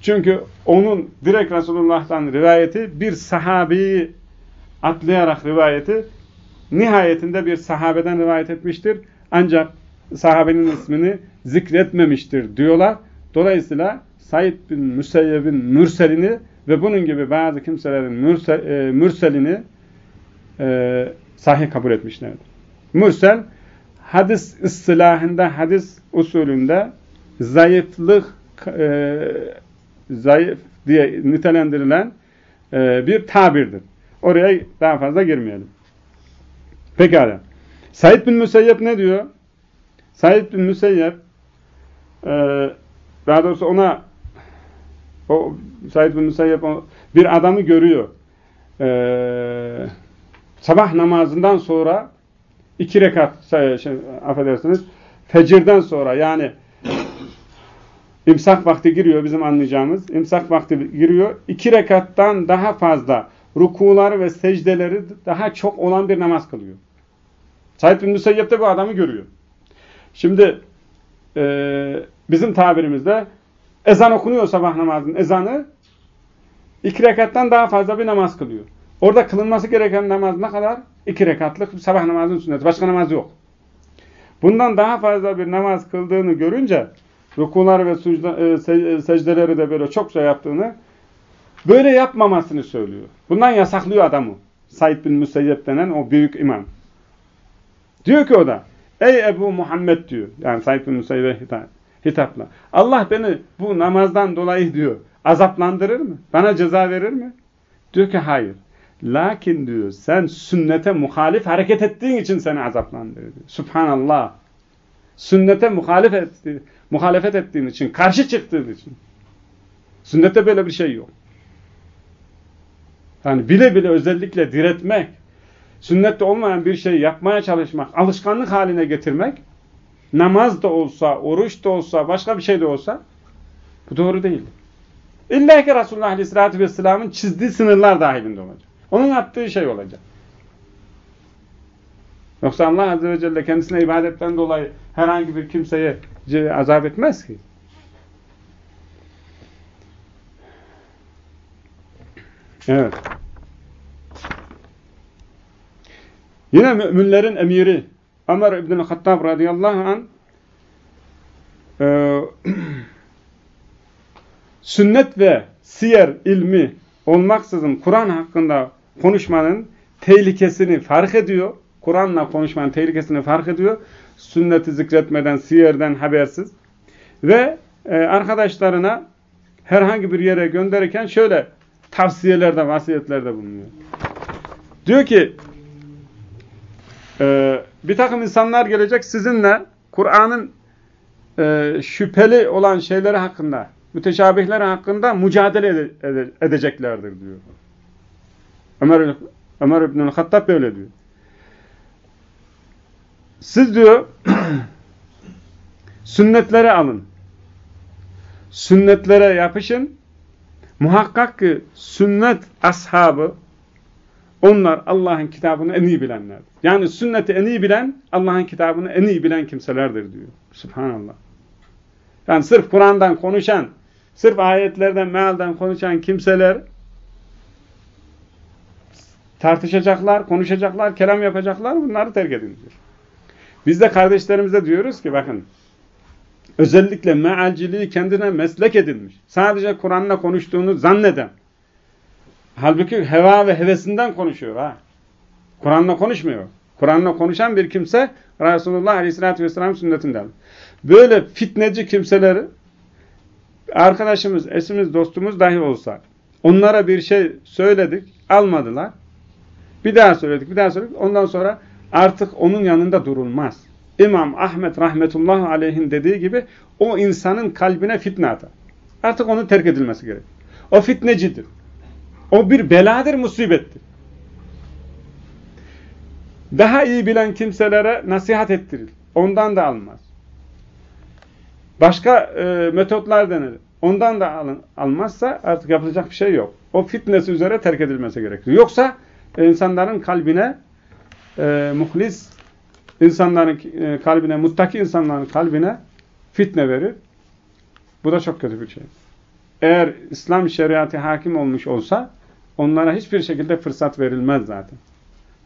Çünkü onun direkt Resulullah'tan rivayeti bir sahabeyi atlayarak rivayeti nihayetinde bir sahabeden rivayet etmiştir. Ancak sahabenin ismini zikretmemiştir diyorlar. Dolayısıyla Said bin Müseyyeb'in mürselini ve bunun gibi bazı kimselerin mürsel, e, mürselini e, sahih kabul etmişlerdir. Mürsel, hadis ıstılahında, hadis usulünde zayıflık e, zayıf diye nitelendirilen e, bir tabirdir. Oraya daha fazla girmeyelim. Pekala. Said bin Müseyyep ne diyor? Said bin Müseyyep e, daha doğrusu ona o Said bin Müseyyep bir adamı görüyor. Ee, sabah namazından sonra iki rekat şey, affedersiniz fecirden sonra yani imsak vakti giriyor bizim anlayacağımız. imsak vakti giriyor. iki rekattan daha fazla rukuları ve secdeleri daha çok olan bir namaz kılıyor. Said bin Müseyyep de bu adamı görüyor. Şimdi e, bizim tabirimizde ezan okunuyor sabah namazının ezanı iki rekattan daha fazla bir namaz kılıyor. Orada kılınması gereken namaz ne kadar? İki rekatlık sabah namazının sünneti. Başka namaz yok. Bundan daha fazla bir namaz kıldığını görünce rukuları ve e, e, secdeleri de böyle çokça yaptığını böyle yapmamasını söylüyor. Bundan yasaklıyor adamı. Said bin Müseyyep denen o büyük imam. Diyor ki o da ey Ebu Muhammed diyor. Yani Said bin Müseyyep'e hitap, hitapla. Allah beni bu namazdan dolayı diyor azaplandırır mı? Bana ceza verir mi? Diyor ki hayır. Lakin diyor sen sünnete muhalif hareket ettiğin için seni azaplandırır diyor. Subhanallah. Sünnete muhalif etti, muhalefet ettiğin için, karşı çıktığın için. Sünnette böyle bir şey yok. Yani bile bile özellikle diretmek, sünnette olmayan bir şey yapmaya çalışmak, alışkanlık haline getirmek, namaz da olsa, oruç da olsa, başka bir şey de olsa, bu doğru değil. İlla ki Resulullah Aleyhisselatü Vesselam'ın çizdiği sınırlar dahilinde olacak. Onun yaptığı şey olacak. Yoksa Allah Azze ve Celle kendisine ibadetten dolayı herhangi bir kimseye azap etmez ki. Evet. Yine müminlerin emiri Ömer İbn-i Hattab radıyallahu anh e, sünnet ve siyer ilmi olmaksızın Kur'an hakkında konuşmanın tehlikesini fark ediyor. Kur'an'la konuşmanın tehlikesini fark ediyor. Sünneti zikretmeden, siyerden habersiz. Ve e, arkadaşlarına herhangi bir yere gönderirken şöyle tavsiyelerde, vasiyetlerde bulunuyor. Diyor ki e, bir takım insanlar gelecek sizinle Kur'an'ın e, şüpheli olan şeyleri hakkında müteşabihler hakkında mücadele ede ede edeceklerdir diyor. Ömer, Ömer İbn-i Hattab böyle diyor. Siz diyor sünnetlere alın. Sünnetlere yapışın. Muhakkak ki sünnet ashabı onlar Allah'ın kitabını en iyi bilenler. Yani sünneti en iyi bilen Allah'ın kitabını en iyi bilen kimselerdir diyor. Subhanallah. Yani sırf Kur'an'dan konuşan Sırf ayetlerden, mealden konuşan kimseler tartışacaklar, konuşacaklar, kelam yapacaklar, bunları terk edin diyor. Biz de kardeşlerimize diyoruz ki bakın, özellikle mealciliği kendine meslek edinmiş. Sadece Kur'an'la konuştuğunu zanneden. Halbuki heva ve hevesinden konuşuyor ha. Kur'an'la konuşmuyor. Kur'an'la konuşan bir kimse Resulullah Aleyhisselatü Vesselam sünnetinden. Böyle fitneci kimseleri arkadaşımız, esimiz, dostumuz dahi olsa onlara bir şey söyledik, almadılar. Bir daha söyledik, bir daha söyledik. Ondan sonra artık onun yanında durulmaz. İmam Ahmet rahmetullahi aleyhin dediği gibi o insanın kalbine fitne atar. Artık onun terk edilmesi gerek. O fitnecidir. O bir beladır, musibettir. Daha iyi bilen kimselere nasihat ettirir. Ondan da almaz. Başka e, metotlar denir. ondan da alın, almazsa artık yapılacak bir şey yok. O fitnesi üzere terk edilmesi gerekiyor. Yoksa insanların kalbine e, muhlis, insanların e, kalbine, muttaki insanların kalbine fitne verir. Bu da çok kötü bir şey. Eğer İslam şeriatı hakim olmuş olsa onlara hiçbir şekilde fırsat verilmez zaten.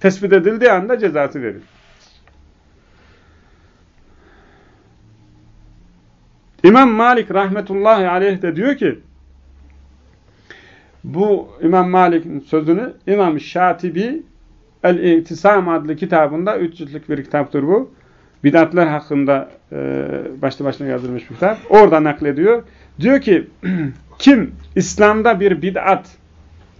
Tespit edildiği anda cezası verilir. İmam Malik rahmetullahi aleyh de diyor ki bu İmam Malik'in sözünü İmam Şatibi El-İhtisam adlı kitabında 300'lük bir kitaptır bu. Bidatlar hakkında e, başlı başına yazılmış bir kitap. Orada naklediyor. Diyor ki kim İslam'da bir bid'at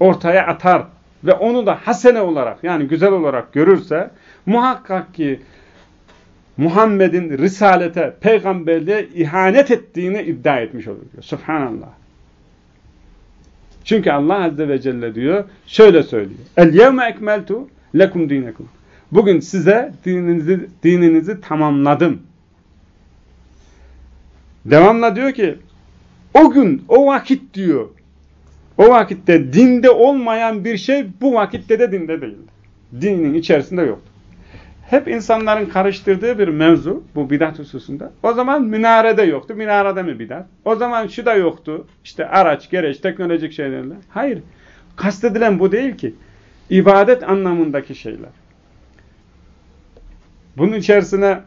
ortaya atar ve onu da hasene olarak yani güzel olarak görürse muhakkak ki Muhammed'in risalete, peygamberliğe ihanet ettiğini iddia etmiş olur diyor. Subhanallah. Çünkü Allah Azze ve Celle diyor, şöyle söylüyor. El yevme ekmeltu lekum. Bugün size dininizi, dininizi tamamladım. Devamla diyor ki, o gün, o vakit diyor, o vakitte dinde olmayan bir şey bu vakitte de dinde değildir. Dinin içerisinde yoktur hep insanların karıştırdığı bir mevzu bu bidat hususunda. O zaman minarede yoktu. Minarede mi bidat? O zaman şu da yoktu. İşte araç, gereç, teknolojik şeylerle. Hayır. Kastedilen bu değil ki. İbadet anlamındaki şeyler. Bunun içerisine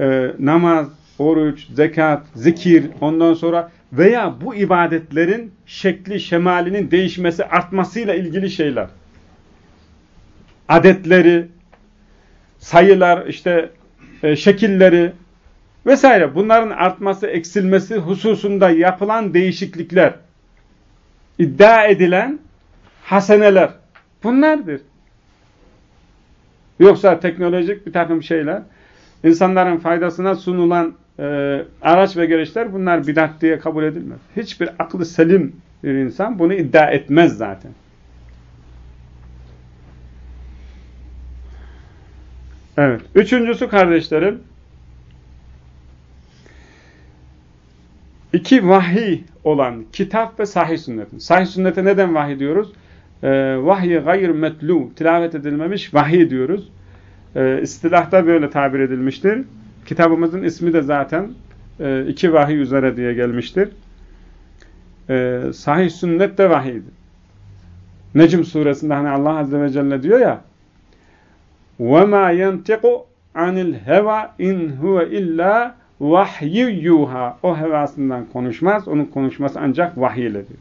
e, namaz, oruç, zekat, zikir, ondan sonra veya bu ibadetlerin şekli, şemalinin değişmesi, artmasıyla ilgili şeyler. Adetleri, sayılar, işte e, şekilleri vesaire bunların artması, eksilmesi hususunda yapılan değişiklikler, iddia edilen haseneler bunlardır. Yoksa teknolojik bir takım şeyler, insanların faydasına sunulan e, araç ve gereçler bunlar bidat diye kabul edilmez. Hiçbir aklı selim bir insan bunu iddia etmez zaten. Evet. Üçüncüsü kardeşlerim. iki vahiy olan kitap ve sahih sünnetin. Sahih sünnete neden vahiy diyoruz? Ee, vahiy gayr metlu, tilavet edilmemiş vahiy diyoruz. Ee, istilahta böyle tabir edilmiştir. Kitabımızın ismi de zaten e, iki vahiy üzere diye gelmiştir. Ee, sahih sünnet de vahiydir. Necm suresinde hani Allah Azze ve Celle diyor ya وَمَا يَنْتِقُ عَنِ الْهَوَى اِنْ هُوَ اِلَّا vahyuha. O hevasından konuşmaz. Onun konuşması ancak vahiy iledir.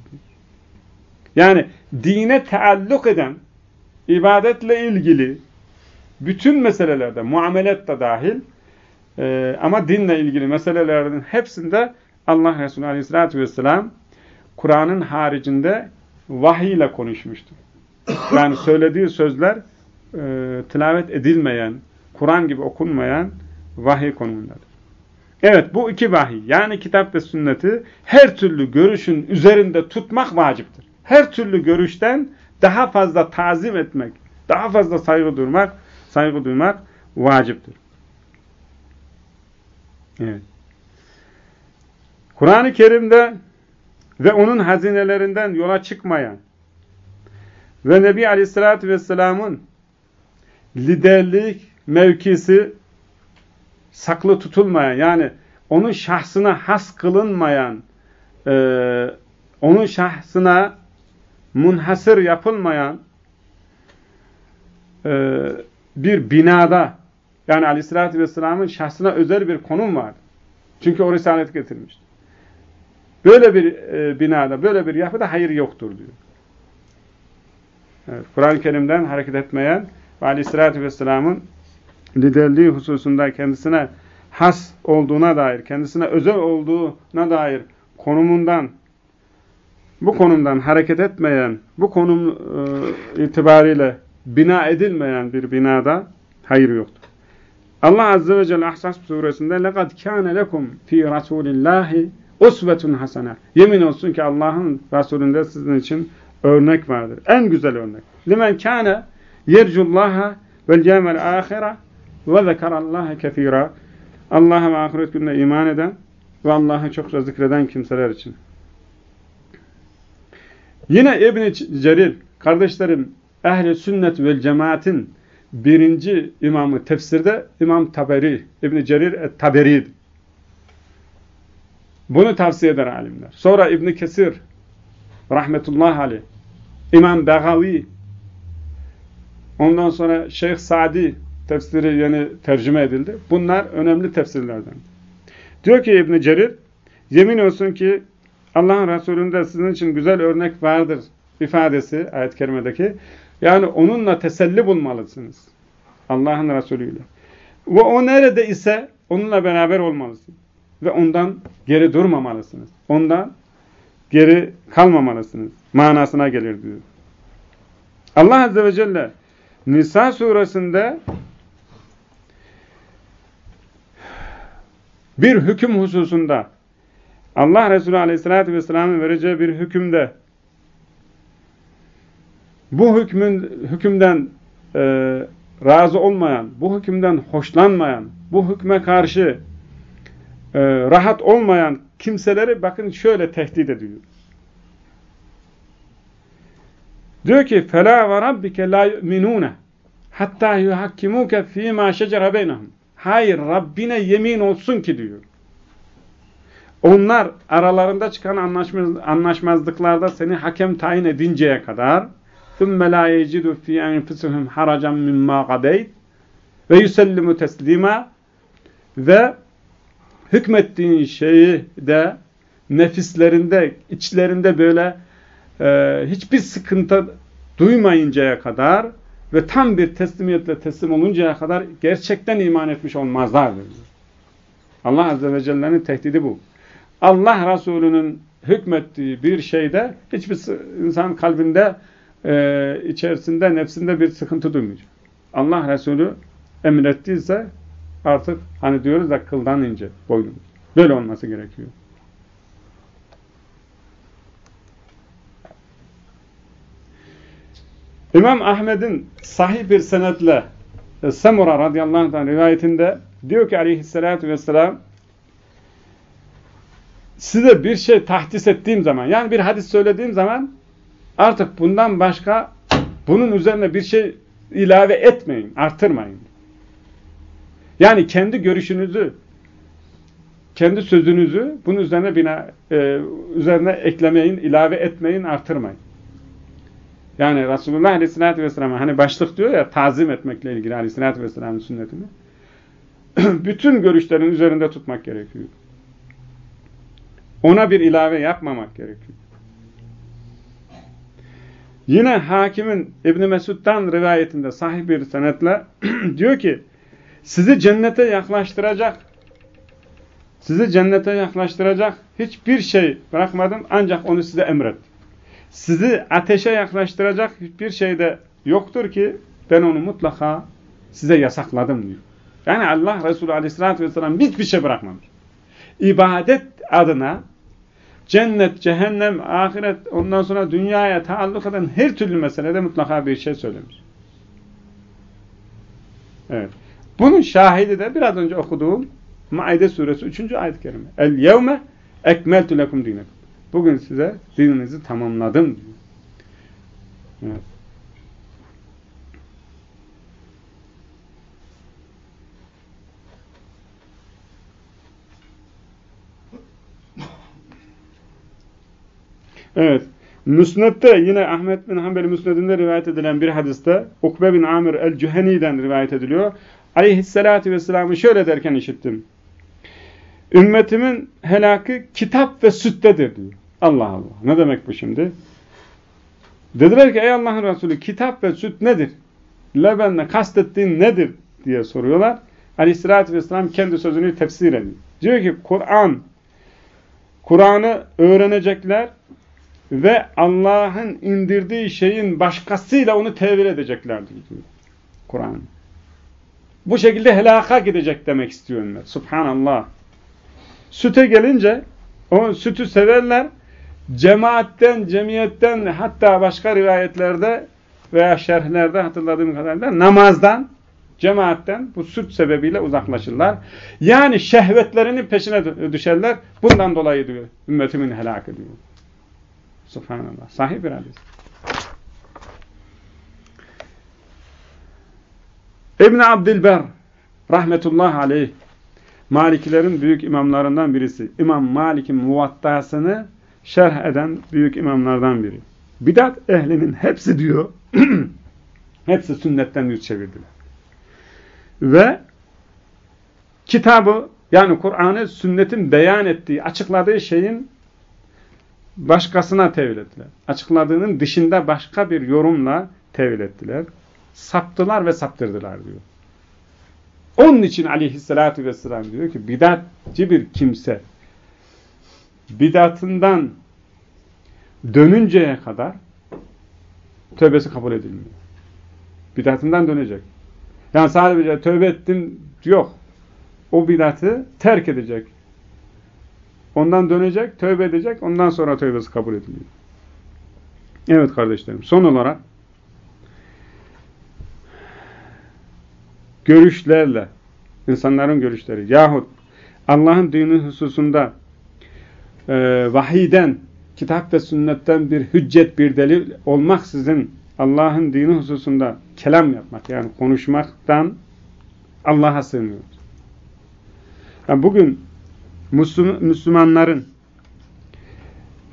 Yani dine taalluk eden, ibadetle ilgili bütün meselelerde, muamelet de dahil e, ama dinle ilgili meselelerin hepsinde Allah Resulü Aleyhisselatü Vesselam Kur'an'ın haricinde vahiy ile konuşmuştur. Yani söylediği sözler e, tilavet edilmeyen, Kur'an gibi okunmayan vahiy konumundadır. Evet bu iki vahiy yani kitap ve sünneti her türlü görüşün üzerinde tutmak vaciptir. Her türlü görüşten daha fazla tazim etmek, daha fazla saygı duymak, saygı duymak vaciptir. Evet. Kur'an-ı Kerim'de ve onun hazinelerinden yola çıkmayan ve Nebi Aleyhisselatü Vesselam'ın liderlik mevkisi saklı tutulmayan yani onun şahsına has kılınmayan e, onun şahsına munhasır yapılmayan e, bir binada yani aleyhissalatü vesselamın şahsına özel bir konum var. Çünkü o risalet getirmiştir. Böyle bir e, binada, böyle bir yapıda hayır yoktur diyor. Evet, Kur'an-ı Kerim'den hareket etmeyen ve aleyhissalatü vesselamın liderliği hususunda kendisine has olduğuna dair, kendisine özel olduğuna dair konumundan, bu konumdan hareket etmeyen, bu konum e, itibariyle bina edilmeyen bir binada hayır yoktur. Allah Azze ve Celle Ahzab suresinde لَقَدْ كَانَ لَكُمْ ف۪ي رَسُولِ اللّٰهِ اُسْوَةٌ hasene. Yemin olsun ki Allah'ın Resulünde sizin için örnek vardır. En güzel örnek. لِمَنْ كَانَ yercullaha vel yevmel ahire ve zekarallaha kefira. Allah'a ve ahiret gününe iman eden ve Allah'ı çokça zikreden kimseler için. Yine İbn-i Cerir, kardeşlerim, ehli sünnet ve cemaatin birinci imamı tefsirde İmam Taberi, İbn-i Cerir Taberi. Bunu tavsiye eder alimler. Sonra İbn Kesir, rahmetullah aleyh, İmam Begavi, ondan sonra Şeyh Sadi tefsiri yeni tercüme edildi. Bunlar önemli tefsirlerden. Diyor ki İbn Cerir, yemin olsun ki Allah'ın Resulü'nde sizin için güzel örnek vardır ifadesi ayet-i kerimedeki. Yani onunla teselli bulmalısınız. Allah'ın Resulü'yle. Ve o nerede ise onunla beraber olmalısınız. Ve ondan geri durmamalısınız. Ondan geri kalmamalısınız. Manasına gelir diyor. Allah Azze ve Celle Nisa suresinde bir hüküm hususunda Allah Resulü Aleyhisselatü Vesselam'ın vereceği bir hükümde bu hükmün hükümden e, razı olmayan, bu hükümden hoşlanmayan, bu hükme karşı e, rahat olmayan kimseleri bakın şöyle tehdit ediyor. Diyor ki فَلَا وَرَبِّكَ لَا يُؤْمِنُونَ hatta yuhakkimuke fîmâ şecere beynehum. Hayır, Rabbine yemin olsun ki diyor. Onlar aralarında çıkan anlaşmaz, anlaşmazlıklarda seni hakem tayin edinceye kadar ثُمَّ لَا يَجِدُ فِي أَنْفِسِهِمْ حَرَجًا مِمَّا قَدَيْتِ ve yusellimu teslima ve hükmettiğin şeyi de nefislerinde, içlerinde böyle e, hiçbir sıkıntı duymayıncaya kadar ve tam bir teslimiyetle teslim oluncaya kadar gerçekten iman etmiş olmazlar. Allah Azze ve Celle'nin tehdidi bu. Allah Resulü'nün hükmettiği bir şeyde hiçbir insan kalbinde e, içerisinde, nefsinde bir sıkıntı duymayacak. Allah Resulü emrettiyse artık hani diyoruz da kıldan ince boynumuz. Böyle olması gerekiyor. İmam Ahmed'in sahih bir senetle e, Samura radıyallahu anh rivayetinde diyor ki aleyhissalatü vesselam size bir şey tahdis ettiğim zaman yani bir hadis söylediğim zaman artık bundan başka bunun üzerine bir şey ilave etmeyin, artırmayın. Yani kendi görüşünüzü, kendi sözünüzü bunun üzerine bina, e, üzerine eklemeyin, ilave etmeyin, artırmayın. Yani Resulullah Aleyhisselatü Vesselam'a hani başlık diyor ya tazim etmekle ilgili Aleyhisselatü Vesselam'ın sünnetini. Bütün görüşlerin üzerinde tutmak gerekiyor. Ona bir ilave yapmamak gerekiyor. Yine hakimin İbn Mesud'dan rivayetinde sahih bir senetle diyor ki sizi cennete yaklaştıracak sizi cennete yaklaştıracak hiçbir şey bırakmadım ancak onu size emrettim sizi ateşe yaklaştıracak hiçbir şey de yoktur ki ben onu mutlaka size yasakladım diyor. Yani Allah Resulü Aleyhisselatü Vesselam hiçbir şey bırakmamış. İbadet adına cennet, cehennem, ahiret, ondan sonra dünyaya taalluk eden her türlü meselede mutlaka bir şey söylemiş. Evet. Bunun şahidi de biraz önce okuduğum Maide suresi 3. ayet-i kerime. El yevme ekmeltu lekum dinekum. Bugün size dininizi tamamladım. Evet. Evet. Müsned'de yine Ahmet bin Hanbel Müsned'inde rivayet edilen bir hadiste Ukbe bin Amir el-Cüheni'den rivayet ediliyor. Aleyhisselatü Vesselam'ı şöyle derken işittim. Ümmetimin helakı kitap ve süttedir diyor. Allah Allah. Ne demek bu şimdi? Dediler ki ey Allah'ın Resulü kitap ve süt nedir? Lebenle kastettiğin nedir? diye soruyorlar. Aleyhissalatü vesselam kendi sözünü tefsir ediyor. Diyor ki Kur'an Kur'an'ı öğrenecekler ve Allah'ın indirdiği şeyin başkasıyla onu tevil edecekler diyor. Kur'an. Bu şekilde helaka gidecek demek istiyor onlar. Subhanallah. Süte gelince o sütü severler cemaatten, cemiyetten hatta başka rivayetlerde veya şerhlerde hatırladığım kadarıyla namazdan cemaatten bu suç sebebiyle uzaklaşırlar. Yani şehvetlerinin peşine düşerler. Bundan dolayı diyor ümmetimin helakı diyor. Subhanallah. Sahih bir hadis. İbn Abdilber rahmetullah aleyh Malikilerin büyük imamlarından birisi. İmam Malik'in muvattasını şerh eden büyük imamlardan biri. Bidat ehlinin hepsi diyor hepsi sünnetten yüz çevirdiler. Ve kitabı yani Kur'an'ı sünnetin beyan ettiği, açıkladığı şeyin başkasına tevil ettiler. Açıkladığının dışında başka bir yorumla tevil ettiler. Saptılar ve saptırdılar diyor. Onun için aleyhissalatü vesselam diyor ki bidatçı bir kimse bidatından dönünceye kadar tövbesi kabul edilmiyor. Bidatından dönecek. Yani sadece tövbe ettim yok. O bidatı terk edecek. Ondan dönecek, tövbe edecek, ondan sonra tövbesi kabul ediliyor. Evet kardeşlerim, son olarak görüşlerle, insanların görüşleri yahut Allah'ın dini hususunda e, vahiden, kitap ve sünnetten bir hüccet, bir delil olmaksızın Allah'ın dini hususunda kelam yapmak, yani konuşmaktan Allah'a sığınıyoruz. Yani bugün Müslüm, Müslümanların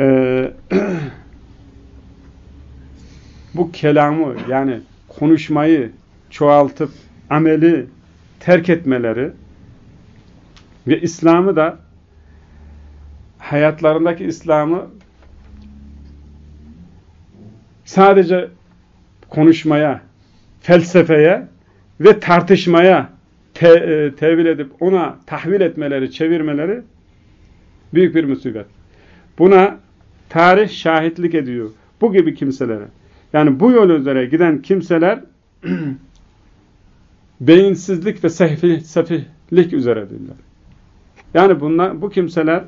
e, bu kelamı yani konuşmayı çoğaltıp ameli terk etmeleri ve İslam'ı da hayatlarındaki İslam'ı sadece konuşmaya, felsefeye ve tartışmaya te, e, tevil edip ona tahvil etmeleri, çevirmeleri büyük bir musibet. Buna tarih şahitlik ediyor. Bu gibi kimselere. Yani bu yol üzere giden kimseler beyinsizlik ve sefih, sefihlik üzeredirler. Yani bunlar, bu kimseler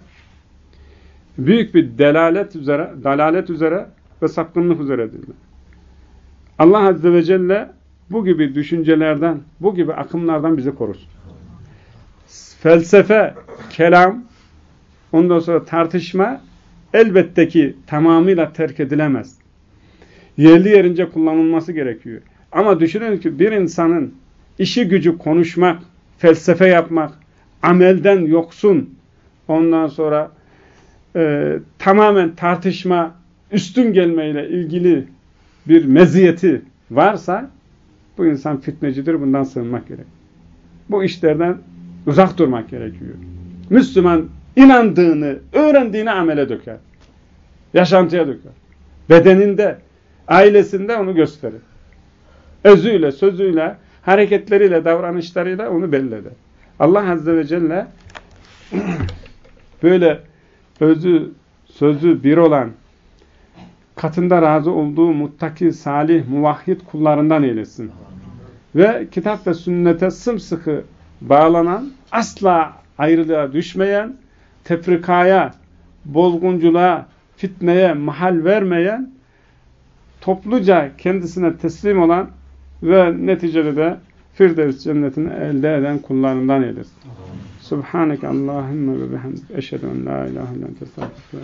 büyük bir delalet üzere, dalalet üzere ve sapkınlık üzeredirler. Allah Azze ve Celle bu gibi düşüncelerden, bu gibi akımlardan bizi korusun. Felsefe, kelam, ondan sonra tartışma elbette ki tamamıyla terk edilemez. Yerli yerince kullanılması gerekiyor. Ama düşünün ki bir insanın işi gücü konuşmak, felsefe yapmak, amelden yoksun, ondan sonra e, tamamen tartışma, üstün gelmeyle ilgili bir meziyeti varsa bu insan fitnecidir, bundan sığınmak gerek. Bu işlerden uzak durmak gerekiyor. Müslüman inandığını, öğrendiğini amele döker. Yaşantıya döker. Bedeninde, ailesinde onu gösterir. Özüyle, sözüyle, hareketleriyle, davranışlarıyla onu belli eder. Allah Azze ve Celle böyle özü, sözü bir olan, katında razı olduğu muttaki, salih, muvahhid kullarından eylesin. Ve kitap ve sünnete sımsıkı bağlanan, asla ayrılığa düşmeyen, tefrikaya, bozgunculuğa, fitneye mahal vermeyen, topluca kendisine teslim olan ve neticede de Firdevs cennetini elde eden kullarından eylesin. Subhaneke Allahümme ve bihamdik. Eşhedü en la ilahe illan tesafik ve.